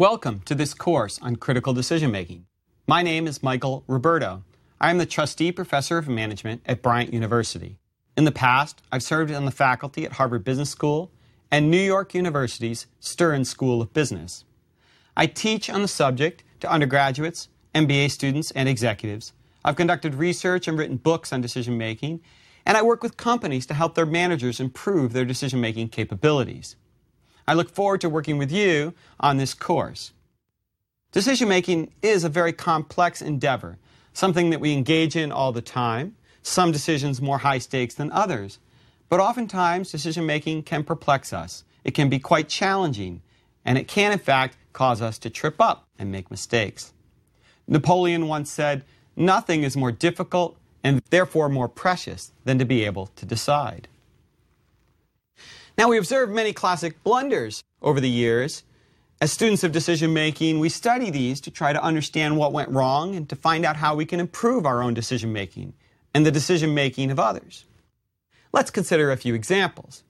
Welcome to this course on critical decision making. My name is Michael Roberto. I am the trustee professor of management at Bryant University. In the past, I've served on the faculty at Harvard Business School and New York University's Stern School of Business. I teach on the subject to undergraduates, MBA students, and executives. I've conducted research and written books on decision making, and I work with companies to help their managers improve their decision making capabilities. I look forward to working with you on this course. Decision making is a very complex endeavor, something that we engage in all the time, some decisions more high stakes than others. But oftentimes, decision making can perplex us. It can be quite challenging, and it can, in fact, cause us to trip up and make mistakes. Napoleon once said, Nothing is more difficult and therefore more precious than to be able to decide. Now, we observe many classic blunders over the years. As students of decision making, we study these to try to understand what went wrong and to find out how we can improve our own decision making and the decision making of others. Let's consider a few examples.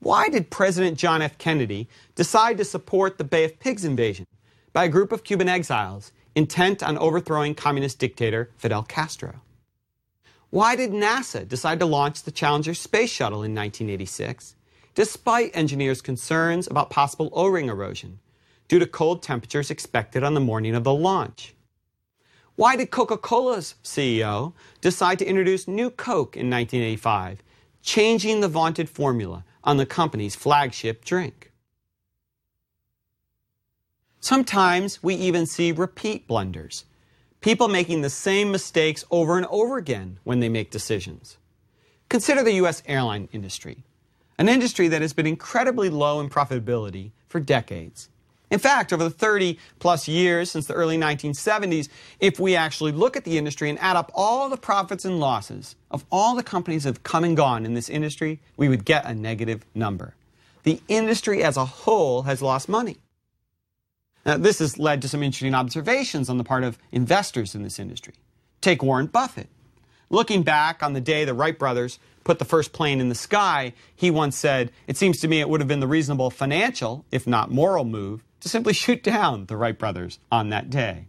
Why did President John F. Kennedy decide to support the Bay of Pigs invasion by a group of Cuban exiles intent on overthrowing communist dictator Fidel Castro? Why did NASA decide to launch the Challenger space shuttle in 1986 despite engineers' concerns about possible O ring erosion due to cold temperatures expected on the morning of the launch. Why did Coca Cola's CEO decide to introduce new Coke in 1985, changing the vaunted formula on the company's flagship drink? Sometimes we even see repeat blunders, people making the same mistakes over and over again when they make decisions. Consider the U.S. airline industry an industry that has been incredibly low in profitability for decades. In fact, over the 30 plus years since the early 1970s, if we actually look at the industry and add up all the profits and losses of all the companies that have come and gone in this industry, we would get a negative number. The industry as a whole has lost money. Now, this has led to some interesting observations on the part of investors in this industry. Take Warren Buffett. Looking back on the day the Wright brothers put the first plane in the sky, he once said, It seems to me it would have been the reasonable financial, if not moral, move to simply shoot down the Wright brothers on that day.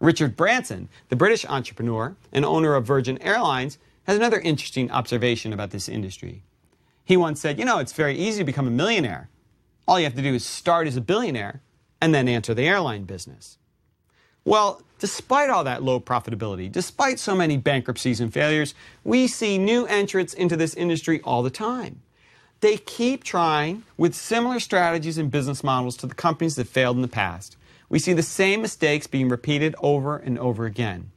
Richard Branson, the British entrepreneur and owner of Virgin Airlines, has another interesting observation about this industry. He once said, You know, it's very easy to become a millionaire. All you have to do is start as a billionaire and then enter the airline business. Well, despite all that low profitability, despite so many bankruptcies and failures, we see new entrants into this industry all the time. They keep trying with similar strategies and business models to the companies that failed in the past. We see the same mistakes being repeated over and over again.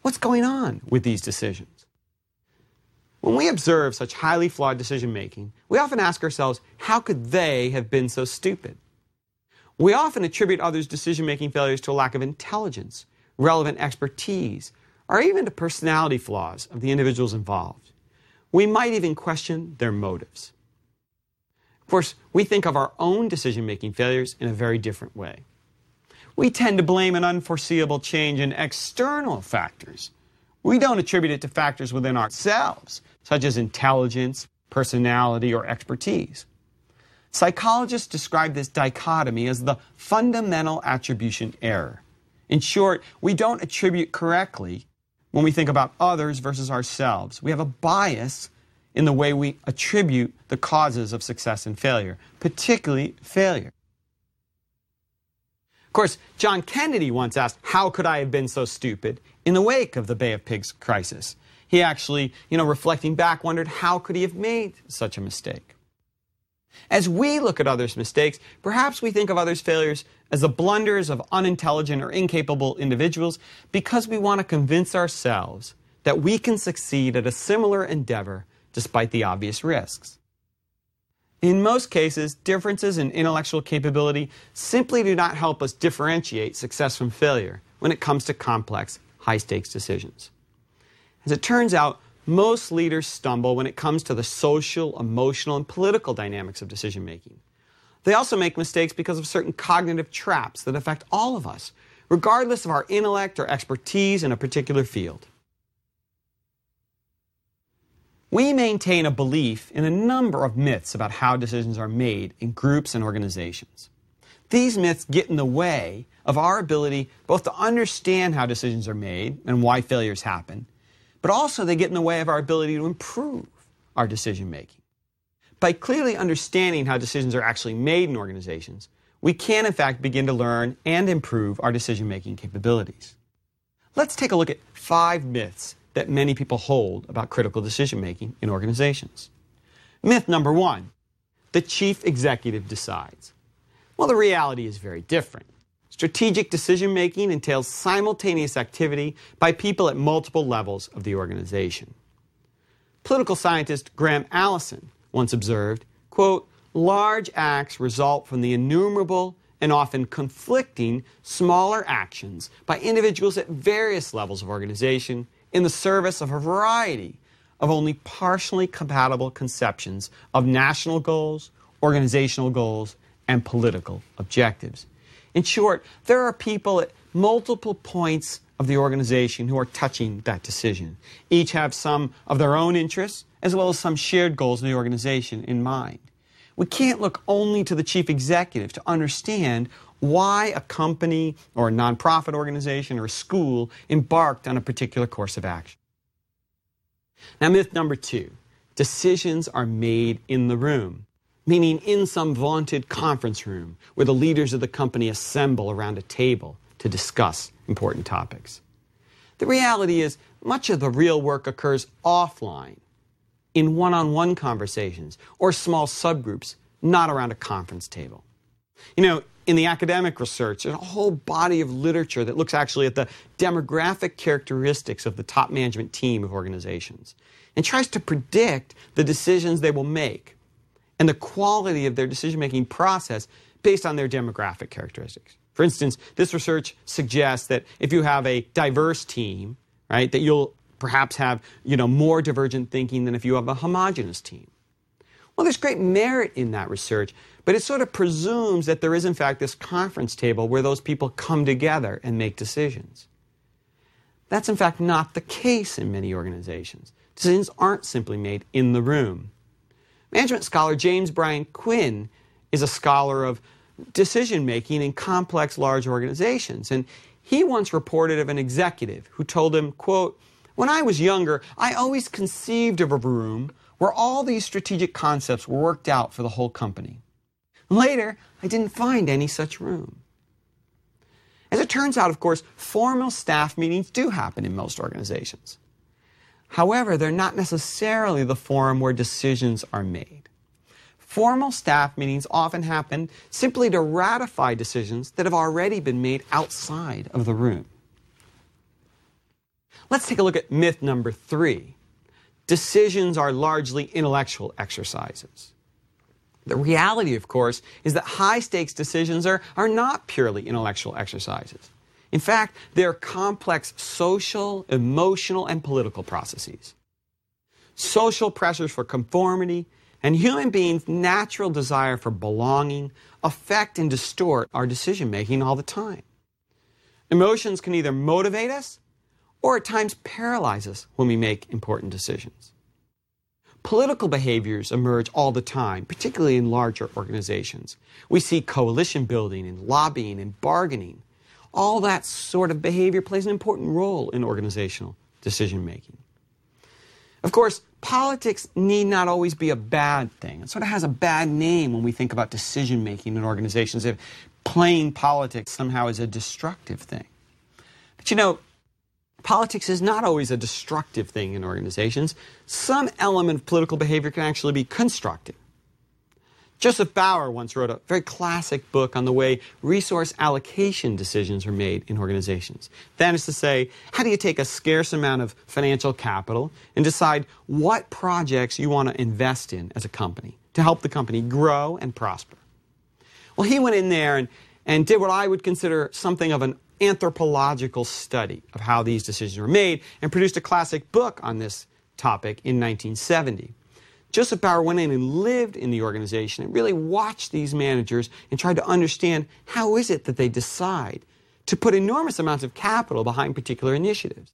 What's going on with these decisions? When we observe such highly flawed decision making, we often ask ourselves, how could they have been so stupid? We often attribute others' decision making failures to a lack of intelligence, relevant expertise, or even to personality flaws of the individuals involved. We might even question their motives. Of course, we think of our own decision making failures in a very different way. We tend to blame an unforeseeable change in external factors. We don't attribute it to factors within ourselves, such as intelligence, personality, or expertise. Psychologists describe this dichotomy as the fundamental attribution error. In short, we don't attribute correctly when we think about others versus ourselves. We have a bias in the way we attribute the causes of success and failure, particularly failure. Of course, John Kennedy once asked, How could I have been so stupid in the wake of the Bay of Pigs crisis? He actually, you know, reflecting back, wondered, How could he have made such a mistake? As we look at others' mistakes, perhaps we think of others' failures as the blunders of unintelligent or incapable individuals because we want to convince ourselves that we can succeed at a similar endeavor despite the obvious risks. In most cases, differences in intellectual capability simply do not help us differentiate success from failure when it comes to complex, high stakes decisions. As it turns out, most leaders stumble when it comes to the social, emotional, and political dynamics of decision making. They also make mistakes because of certain cognitive traps that affect all of us, regardless of our intellect or expertise in a particular field. We maintain a belief in a number of myths about how decisions are made in groups and organizations. These myths get in the way of our ability both to understand how decisions are made and why failures happen, but also they get in the way of our ability to improve our decision making. By clearly understanding how decisions are actually made in organizations, we can in fact begin to learn and improve our decision making capabilities. Let's take a look at five myths that many people hold about critical decision making in organizations. Myth number one the chief executive decides. Well, the reality is very different. Strategic decision making entails simultaneous activity by people at multiple levels of the organization. Political scientist Graham Allison once observed, quote, large acts result from the innumerable and often conflicting smaller actions by individuals at various levels of organization in the service of a variety of only partially compatible conceptions of national goals, organizational goals, and political objectives. In short, there are people at multiple points of the organization who are touching that decision. Each have some of their own interests as well as some shared goals of the organization in mind. We can't look only to the chief executive to understand why a company or a nonprofit organization or a school embarked on a particular course of action. Now, myth number two decisions are made in the room meaning in some vaunted conference room where the leaders of the company assemble around a table to discuss important topics. The reality is, much of the real work occurs offline, in one on one conversations or small subgroups, not around a conference table. You know, in the academic research, there's a whole body of literature that looks actually at the demographic characteristics of the top management team of organizations and tries to predict the decisions they will make and the quality of their decision making process based on their demographic characteristics. For instance, this research suggests that if you have a diverse team, right, that you'll perhaps have, you know, more divergent thinking than if you have a homogenous team. Well, there's great merit in that research, but it sort of presumes that there is, in fact, this conference table where those people come together and make decisions. That's, in fact, not the case in many organizations. Decisions aren't simply made in the room. Management scholar James Brian Quinn is a scholar of decision making in complex large organizations. And he once reported of an executive who told him quote when i was younger i always conceived of a room where all these strategic concepts were worked out for the whole company. Later i didn't find any such room. As it turns out of course formal staff meetings do happen in most organizations However, they're not necessarily the forum where decisions are made. Formal staff meetings often happen simply to ratify decisions that have already been made outside of the room. Let's take a look at myth number three. Decisions are largely intellectual exercises. The reality, of course, is that high stakes decisions are, are not purely intellectual exercises. In fact, they're complex social, emotional, and political processes. Social pressures for conformity and human beings' natural desire for belonging affect and distort our decision making all the time. Emotions can either motivate us or at times paralyze us when we make important decisions. Political behaviors emerge all the time, particularly in larger organizations. We see coalition building and lobbying and bargaining all that sort of behavior plays an important role in organizational decision making. Of course, politics need not always be a bad thing. It sort of has a bad name when we think about decision making in organizations, if playing politics somehow is a destructive thing. But you know, politics is not always a destructive thing in organizations. Some element of political behavior can actually be constructive. Joseph Bower once wrote a very classic book on the way resource allocation decisions are made in organizations. That is to say, how do you take a scarce amount of financial capital and decide what projects you want to invest in as a company to help the company grow and prosper? Well, he went in there and, and did what I would consider something of an anthropological study of how these decisions were made and produced a classic book on this topic in 1970. Joseph Bower went in and lived in the organization and really watched these managers and tried to understand how is it that they decide to put enormous amounts of capital behind particular initiatives.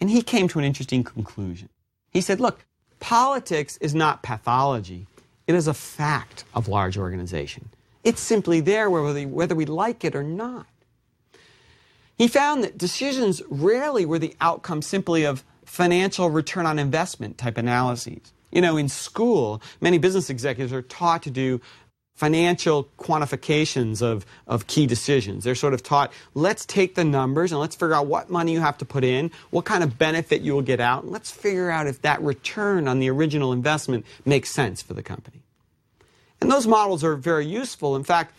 And he came to an interesting conclusion. He said, look, politics is not pathology. It is a fact of large organization. It's simply there whether, whether we like it or not. He found that decisions rarely were the outcome simply of financial return on investment type analyses. You know, in school, many business executives are taught to do financial quantifications of, of key decisions. They're sort of taught, let's take the numbers and let's figure out what money you have to put in, what kind of benefit you will get out, and let's figure out if that return on the original investment makes sense for the company. And those models are very useful. In fact,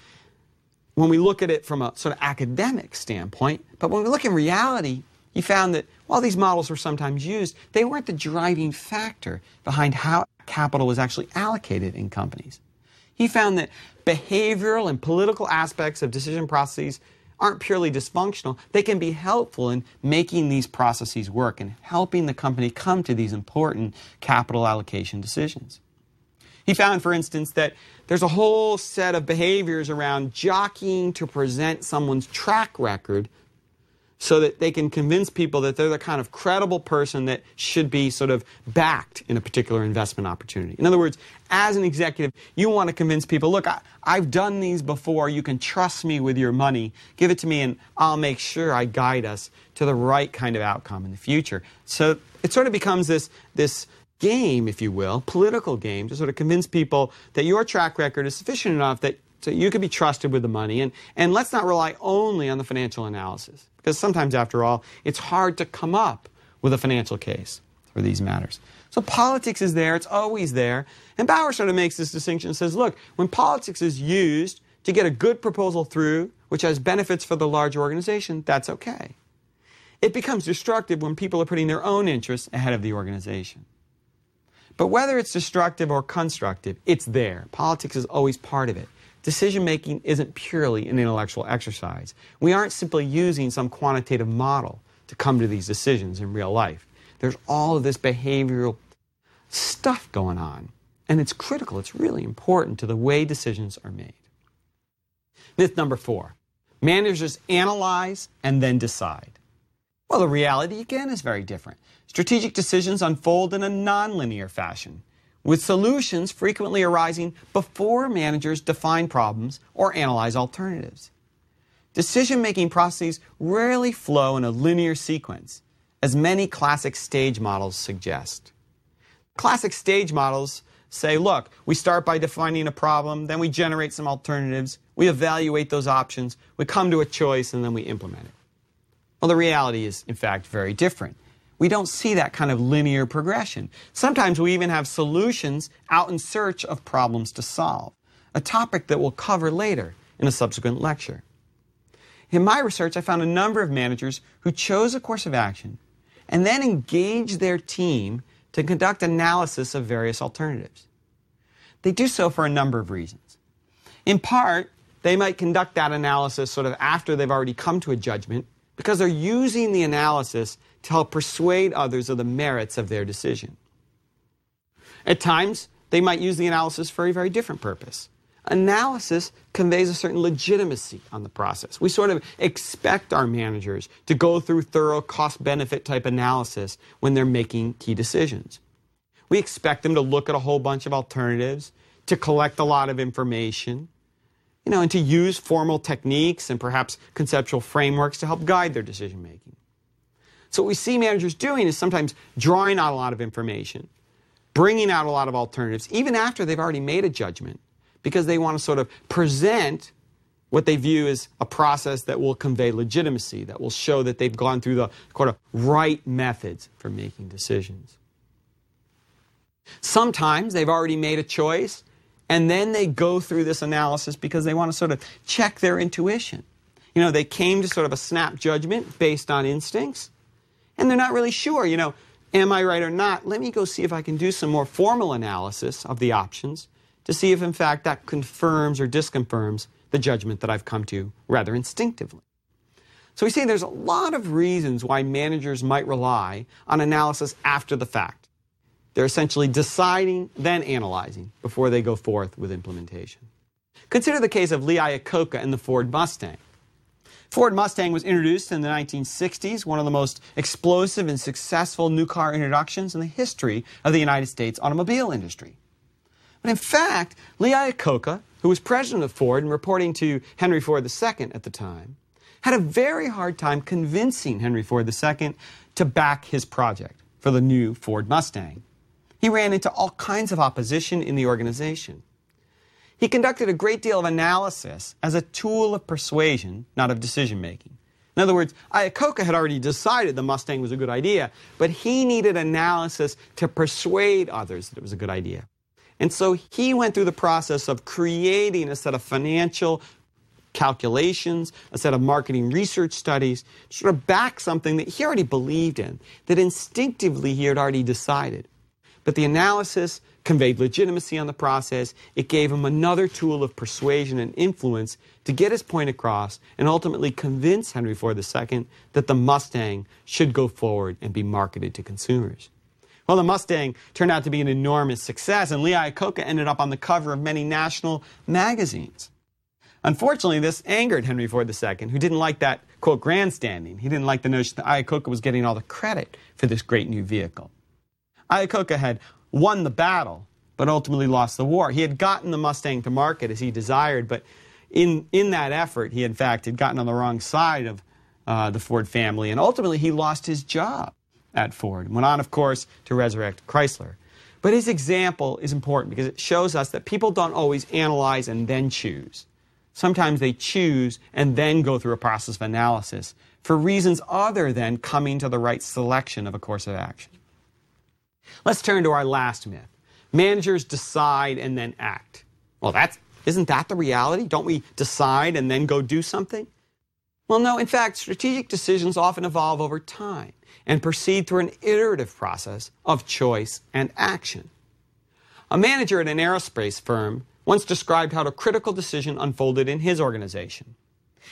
when we look at it from a sort of academic standpoint, but when we look in reality, you found that while these models were sometimes used, they weren't the driving factor behind how capital was actually allocated in companies. He found that behavioral and political aspects of decision processes aren't purely dysfunctional. They can be helpful in making these processes work and helping the company come to these important capital allocation decisions. He found, for instance, that there's a whole set of behaviors around jockeying to present someone's track record so that they can convince people that they're the kind of credible person that should be sort of backed in a particular investment opportunity. In other words, as an executive, you want to convince people look, I, have done these before. You can trust me with your money. Give it to me, and I'll make sure I guide us to the right kind of outcome in the future. So it sort of becomes this, this game, if you will, political game, to sort of convince people that your track record is sufficient enough that so you can be trusted with the money. And, and let's not rely only on the financial analysis. Because sometimes, after all, it's hard to come up with a financial case for these matters. So politics is there, it's always there. And Bower sort of makes this distinction and says, look, when politics is used to get a good proposal through, which has benefits for the large organization, that's okay. It becomes destructive when people are putting their own interests ahead of the organization. But whether it's destructive or constructive, it's there. Politics is always part of it. Decision making isn't purely an intellectual exercise. We aren't simply using some quantitative model to come to these decisions in real life. There's all of this behavioral stuff going on. And it's critical, it's really important to the way decisions are made. Myth number four managers analyze and then decide. Well, the reality, again, is very different. Strategic decisions unfold in a nonlinear fashion with solutions frequently arising before managers define problems or analyze alternatives. Decision making processes rarely flow in a linear sequence, as many classic stage models suggest. Classic stage models say, look, we start by defining a problem, then we generate some alternatives, we evaluate those options, we come to a choice, and then we implement it. Well, the reality is, in fact, very different we don't see that kind of linear progression. Sometimes we even have solutions out in search of problems to solve, a topic that we'll cover later in a subsequent lecture. In my research, I found a number of managers who chose a course of action and then engaged their team to conduct analysis of various alternatives. They do so for a number of reasons. In part, they might conduct that analysis sort of after they've already come to a judgment because they're using the analysis to help persuade others of the merits of their decision. At times, they might use the analysis for a very different purpose. Analysis conveys a certain legitimacy on the process. We sort of expect our managers to go through thorough cost benefit type analysis when they're making key decisions. We expect them to look at a whole bunch of alternatives, to collect a lot of information, you know, and to use formal techniques and perhaps conceptual frameworks to help guide their decision making. So what we see managers doing is sometimes drawing out a lot of information, bringing out a lot of alternatives, even after they've already made a judgment, because they want to sort of present what they view as a process that will convey legitimacy, that will show that they've gone through the kind of right methods for making decisions. Sometimes they've already made a choice, and then they go through this analysis because they want to sort of check their intuition. You know, they came to sort of a snap judgment based on instincts, and they're not really sure, you know, am I right or not? Let me go see if I can do some more formal analysis of the options to see if, in fact, that confirms or disconfirms the judgment that I've come to rather instinctively. So we see there's a lot of reasons why managers might rely on analysis after the fact. They're essentially deciding, then analyzing before they go forth with implementation. Consider the case of Lee Iacocca and the Ford Mustang. Ford Mustang was introduced in the 1960s, one of the most explosive and successful new car introductions in the history of the United States automobile industry. But in fact, Lee Iacocca who was president of Ford and reporting to Henry Ford II at the time, had a very hard time convincing Henry Ford II to back his project for the new Ford Mustang. He ran into all kinds of opposition in the organization. He conducted a great deal of analysis as a tool of persuasion, not of decision making. In other words, Iacocca had already decided the Mustang was a good idea, but he needed analysis to persuade others that it was a good idea. And so he went through the process of creating a set of financial calculations, a set of marketing research studies, sort of back something that he already believed in, that instinctively he had already decided. But the analysis conveyed legitimacy on the process. It gave him another tool of persuasion and influence to get his point across and ultimately convince Henry Ford II that the Mustang should go forward and be marketed to consumers. Well, the Mustang turned out to be an enormous success, and Lee Iacocca ended up on the cover of many national magazines. Unfortunately, this angered Henry Ford II, who didn't like that, quote, grandstanding. He didn't like the notion that Iacocca was getting all the credit for this great new vehicle. Iacocca had won the battle, but ultimately lost the war. He had gotten the Mustang to market as he desired, but in, in that effort, he in fact had gotten on the wrong side of uh, the Ford family, and ultimately he lost his job at Ford. and Went on, of course, to resurrect Chrysler. But his example is important because it shows us that people don't always analyze and then choose. Sometimes they choose and then go through a process of analysis for reasons other than coming to the right selection of a course of action. Let's turn to our last myth. Managers decide and then act. Well, that's isn't that the reality? Don't we decide and then go do something? Well, no, in fact, strategic decisions often evolve over time and proceed through an iterative process of choice and action. A manager at an aerospace firm once described how a critical decision unfolded in his organization.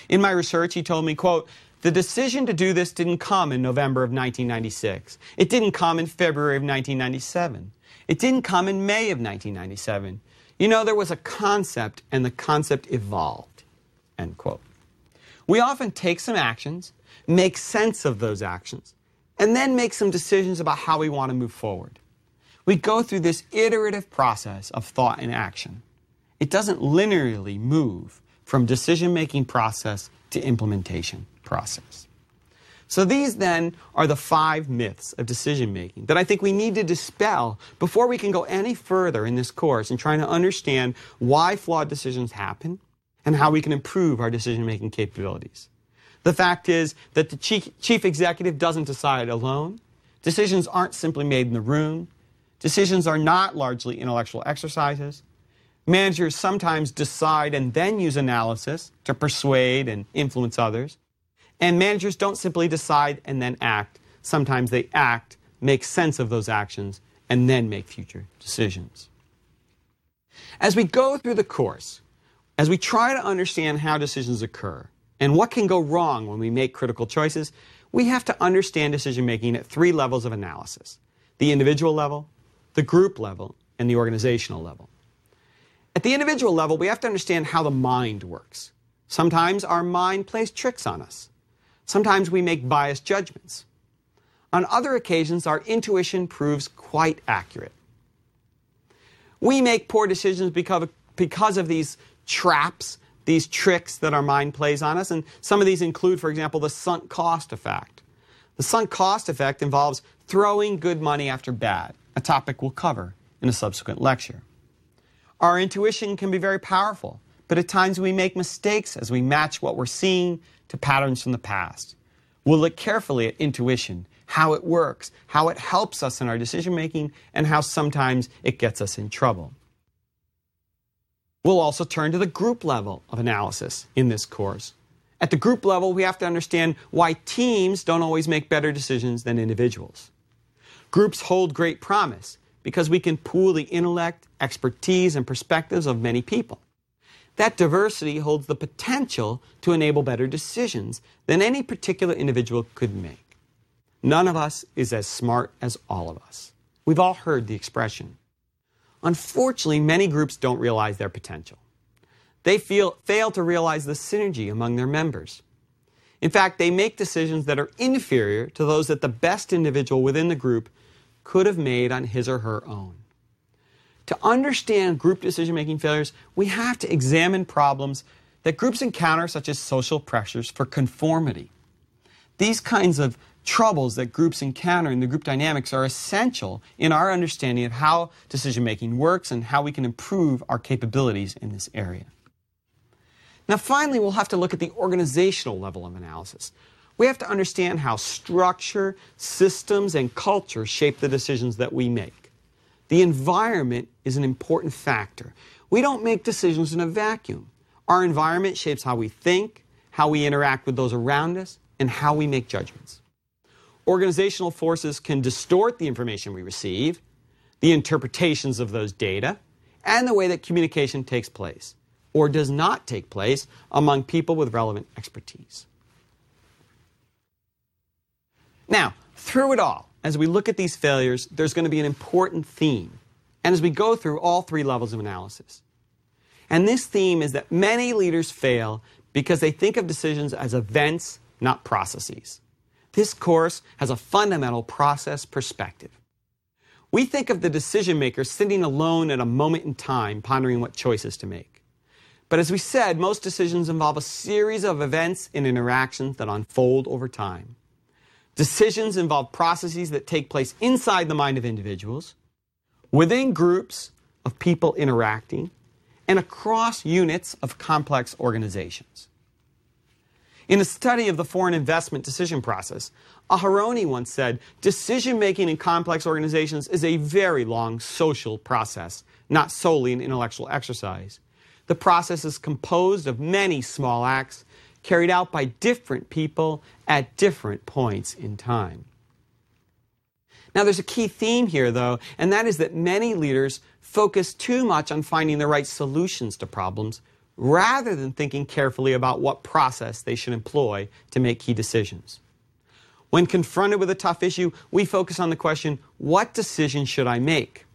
In my research, he told me, quote, the decision to do this didn't come in November of 1996. It didn't come in February of 1997. It didn't come in May of 1997. You know, there was a concept, and the concept evolved. End quote. We often take some actions, make sense of those actions, and then make some decisions about how we want to move forward. We go through this iterative process of thought and action it doesn't linearly move from decision making process to implementation process. So these then are the five myths of decision making that I think we need to dispel before we can go any further in this course in trying to understand why flawed decisions happen and how we can improve our decision making capabilities. The fact is that the chief, chief executive doesn't decide alone. Decisions aren't simply made in the room. Decisions are not largely intellectual exercises. Managers sometimes decide and then use analysis to persuade and influence others. And managers don't simply decide and then act. Sometimes they act, make sense of those actions, and then make future decisions. As we go through the course, as we try to understand how decisions occur and what can go wrong when we make critical choices, we have to understand decision making at three levels of analysis the individual level, the group level, and the organizational level. At the individual level, we have to understand how the mind works. Sometimes our mind plays tricks on us. Sometimes we make biased judgments. On other occasions, our intuition proves quite accurate. We make poor decisions because of, because of these traps, these tricks that our mind plays on us, and some of these include, for example, the sunk cost effect. The sunk cost effect involves throwing good money after bad, a topic we'll cover in a subsequent lecture. Our intuition can be very powerful, but at times we make mistakes as we match what we're seeing to patterns from the past. We'll look carefully at intuition, how it works, how it helps us in our decision making, and how sometimes it gets us in trouble. We'll also turn to the group level of analysis in this course. At the group level, we have to understand why teams don't always make better decisions than individuals. Groups hold great promise because we can pool the intellect, expertise, and perspectives of many people. That diversity holds the potential to enable better decisions than any particular individual could make. None of us is as smart as all of us. We've all heard the expression. Unfortunately, many groups don't realize their potential. They feel, fail to realize the synergy among their members. In fact, they make decisions that are inferior to those that the best individual within the group could have made on his or her own. To understand group decision making failures, we have to examine problems that groups encounter, such as social pressures for conformity. These kinds of troubles that groups encounter in the group dynamics are essential in our understanding of how decision making works and how we can improve our capabilities in this area. Now, finally, we'll have to look at the organizational level of analysis. We have to understand how structure, systems, and culture shape the decisions that we make. The environment is an important factor. We don't make decisions in a vacuum. Our environment shapes how we think, how we interact with those around us, and how we make judgments. Organizational forces can distort the information we receive, the interpretations of those data, and the way that communication takes place or does not take place among people with relevant expertise. Now, through it all, as we look at these failures, there's going to be an important theme. And as we go through all three levels of analysis. And this theme is that many leaders fail because they think of decisions as events, not processes. This course has a fundamental process perspective. We think of the decision maker sitting alone at a moment in time, pondering what choices to make. But as we said, most decisions involve a series of events and interactions that unfold over time. Decisions involve processes that take place inside the mind of individuals, within groups of people interacting, and across units of complex organizations. In a study of the foreign investment decision process, Aharoni once said, decision making in complex organizations is a very long social process, not solely an intellectual exercise. The process is composed of many small acts carried out by different people at different points in time. Now, there's a key theme here, though, and that is that many leaders focus too much on finding the right solutions to problems rather than thinking carefully about what process they should employ to make key decisions. When confronted with a tough issue, we focus on the question what decision should I make?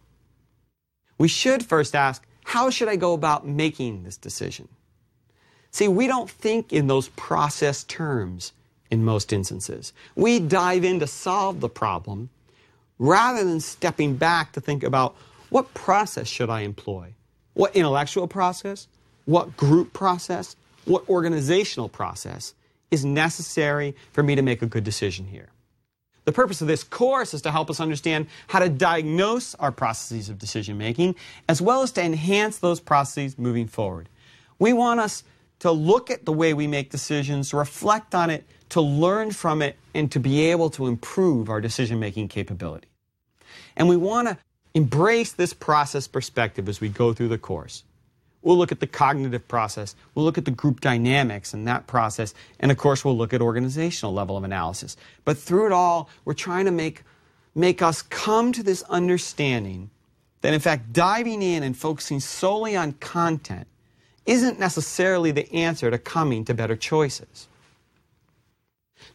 We should first ask how should I go about making this decision? See, we don't think in those process terms in most instances. We dive in to solve the problem rather than stepping back to think about what process should I employ? What intellectual process? What group process? What organizational process is necessary for me to make a good decision here? The purpose of this course is to help us understand how to diagnose our processes of decision making as well as to enhance those processes moving forward. We want us to look at the way we make decisions, reflect on it, to learn from it, and to be able to improve our decision making capability. And we want to embrace this process perspective as we go through the course. We'll look at the cognitive process, we'll look at the group dynamics in that process, and of course, we'll look at organizational level of analysis. But through it all, we're trying to make, make us come to this understanding that, in fact, diving in and focusing solely on content isn't necessarily the answer to coming to better choices.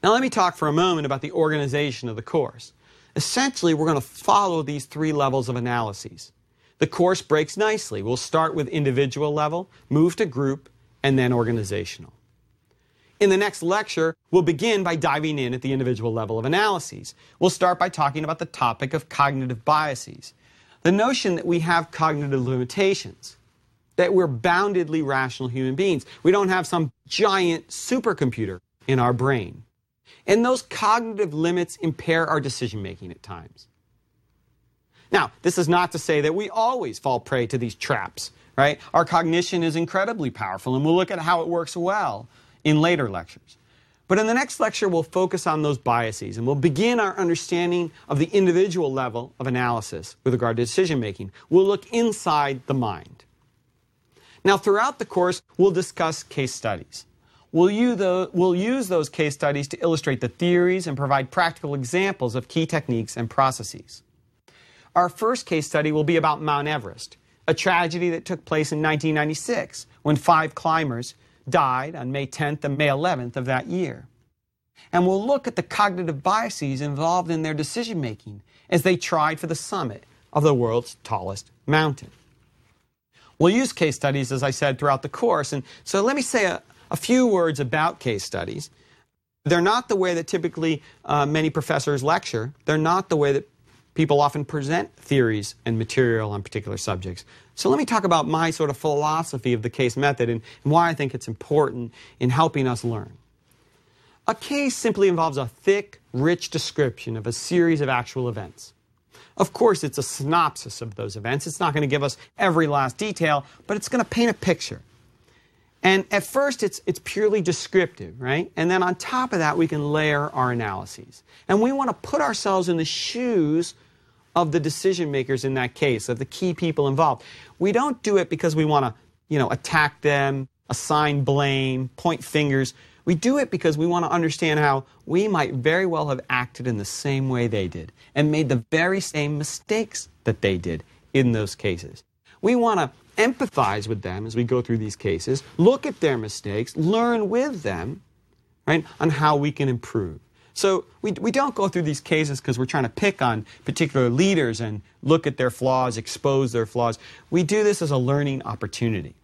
Now, let me talk for a moment about the organization of the course. Essentially, we're going to follow these three levels of analyses. The course breaks nicely. We'll start with individual level, move to group, and then organizational. In the next lecture, we'll begin by diving in at the individual level of analyses. We'll start by talking about the topic of cognitive biases, the notion that we have cognitive limitations that we're boundedly rational human beings. We don't have some giant supercomputer in our brain. And those cognitive limits impair our decision making at times. Now, this is not to say that we always fall prey to these traps, right? Our cognition is incredibly powerful, and we'll look at how it works well in later lectures. But in the next lecture, we'll focus on those biases and we'll begin our understanding of the individual level of analysis with regard to decision making. We'll look inside the mind. Now, throughout the course, we'll discuss case studies. We'll use, those case studies to illustrate the theories and provide practical examples of key techniques and processes. Our first case study will be about Mount Everest, a tragedy that took place in 1996 when five climbers died on May 10th and May 11th of that year. And we'll look at the cognitive biases involved in their decision making as they tried for the summit of the world's tallest mountain. We'll use case studies, as I said, throughout the course. And so let me say a, a few words about case studies. They're not the way that typically uh, many professors lecture. They're not the way that People often present theories and material on particular subjects. So let me talk about my sort of philosophy of the case method and, and why I think it's important in helping us learn. A case simply involves a thick, rich description of a series of actual events. Of course, it's a synopsis of those events. It's not going to give us every last detail, but it's going to paint a picture. And at first, it's, it's purely descriptive, right? And then on top of that, we can layer our analyses. And we want to put ourselves in the shoes of the decision makers in that case, of the key people involved. We don't do it because we want to, you know, attack them, assign blame, point fingers. We do it because we want to understand how we might very well have acted in the same way they did and made the very same mistakes that they did in those cases. We want to empathize with them as we go through these cases, look at their mistakes, learn with them, right, on how we can improve. So we, we don't go through these cases because we're trying to pick on particular leaders and look at their flaws, expose their flaws. We do this as a learning opportunity.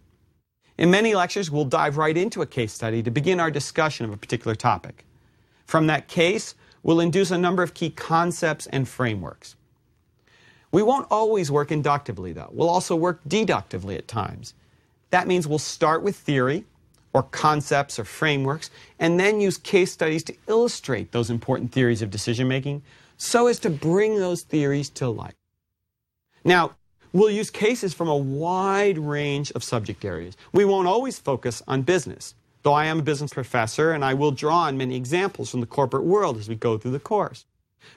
In many lectures, we'll dive right into a case study to begin our discussion of a particular topic. From that case, we'll induce a number of key concepts and frameworks. We won't always work inductively, though. We'll also work deductively at times. That means we'll start with theory or concepts or frameworks and then use case studies to illustrate those important theories of decision making so as to bring those theories to life. Now, we'll use cases from a wide range of subject areas. We won't always focus on business, though I am a business professor and I will draw on many examples from the corporate world as we go through the course.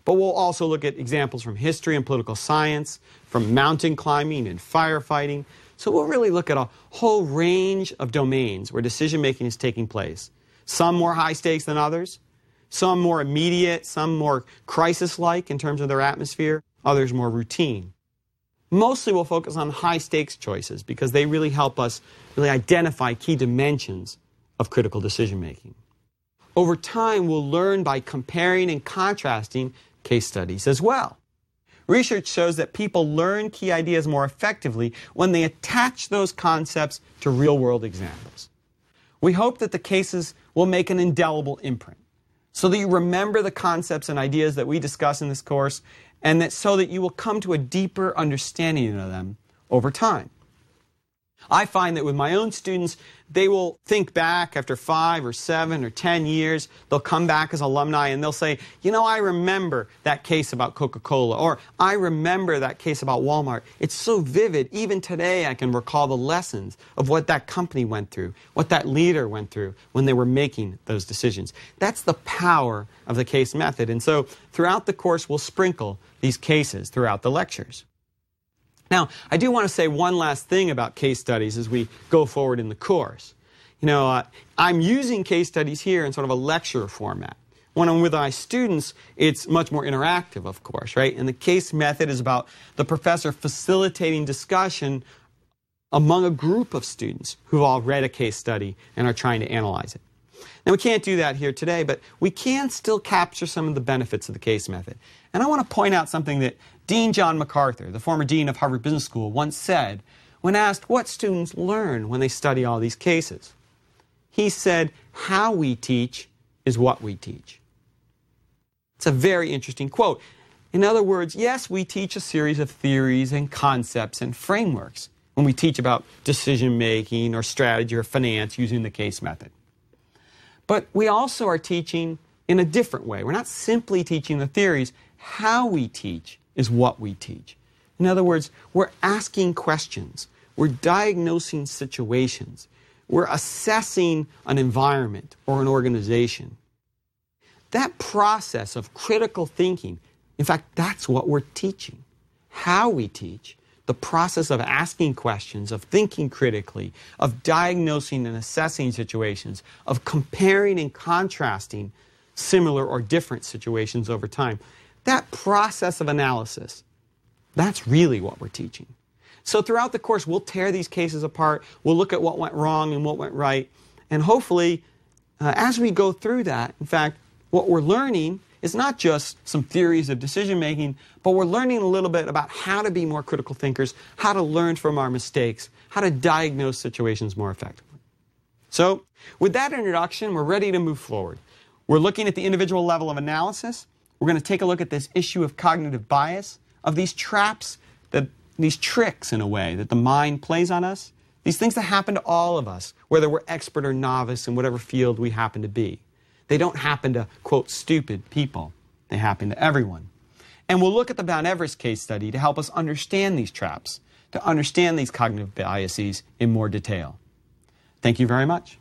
But we'll also look at examples from history and political science, from mountain climbing and firefighting. So we'll really look at a whole range of domains where decision making is taking place. Some more high stakes than others, some more immediate, some more crisis like in terms of their atmosphere, others more routine. Mostly we'll focus on high stakes choices because they really help us really identify key dimensions of critical decision making. Over time, we'll learn by comparing and contrasting case studies as well. Research shows that people learn key ideas more effectively when they attach those concepts to real world examples. We hope that the cases will make an indelible imprint so that you remember the concepts and ideas that we discuss in this course and that so that you will come to a deeper understanding of them over time. I find that with my own students, they will think back after five or seven or ten years. They'll come back as alumni and they'll say, You know, I remember that case about Coca Cola, or I remember that case about Walmart. It's so vivid. Even today, I can recall the lessons of what that company went through, what that leader went through when they were making those decisions. That's the power of the case method. And so, throughout the course, we'll sprinkle these cases throughout the lectures. Now, I do want to say one last thing about case studies as we go forward in the course. You know, uh, I'm using case studies here in sort of a lecture format. When I'm with my students, it's much more interactive, of course, right? And the case method is about the professor facilitating discussion among a group of students who've all read a case study and are trying to analyze it. Now, we can't do that here today, but we can still capture some of the benefits of the case method. And I want to point out something that Dean John McArthur, the former dean of Harvard Business School, once said when asked what students learn when they study all these cases. He said, How we teach is what we teach. It's a very interesting quote. In other words, yes, we teach a series of theories and concepts and frameworks when we teach about decision making or strategy or finance using the case method. But we also are teaching in a different way. We're not simply teaching the theories. How we teach is what we teach. In other words, we're asking questions, we're diagnosing situations, we're assessing an environment or an organization. That process of critical thinking, in fact, that's what we're teaching. How we teach, the process of asking questions, of thinking critically, of diagnosing and assessing situations, of comparing and contrasting similar or different situations over time. That process of analysis, that's really what we're teaching. So throughout the course, we'll tear these cases apart. We'll look at what went wrong and what went right. And hopefully, uh, as we go through that, in fact, what we're learning is not just some theories of decision making, but we're learning a little bit about how to be more critical thinkers, how to learn from our mistakes, how to diagnose situations more effectively. So, with that introduction, we're ready to move forward. We're looking at the individual level of analysis. we're going to take a look at this issue of cognitive bias, of these traps, that, these tricks, in a way, that the mind plays on us, these things that happen to all of us, whether we're expert or novice in whatever field we happen to be. They don't happen to, quote, stupid people. They happen to everyone. And we'll look at the Mount Everest case study to help us understand these traps, to understand these cognitive biases in more detail. Thank you very much.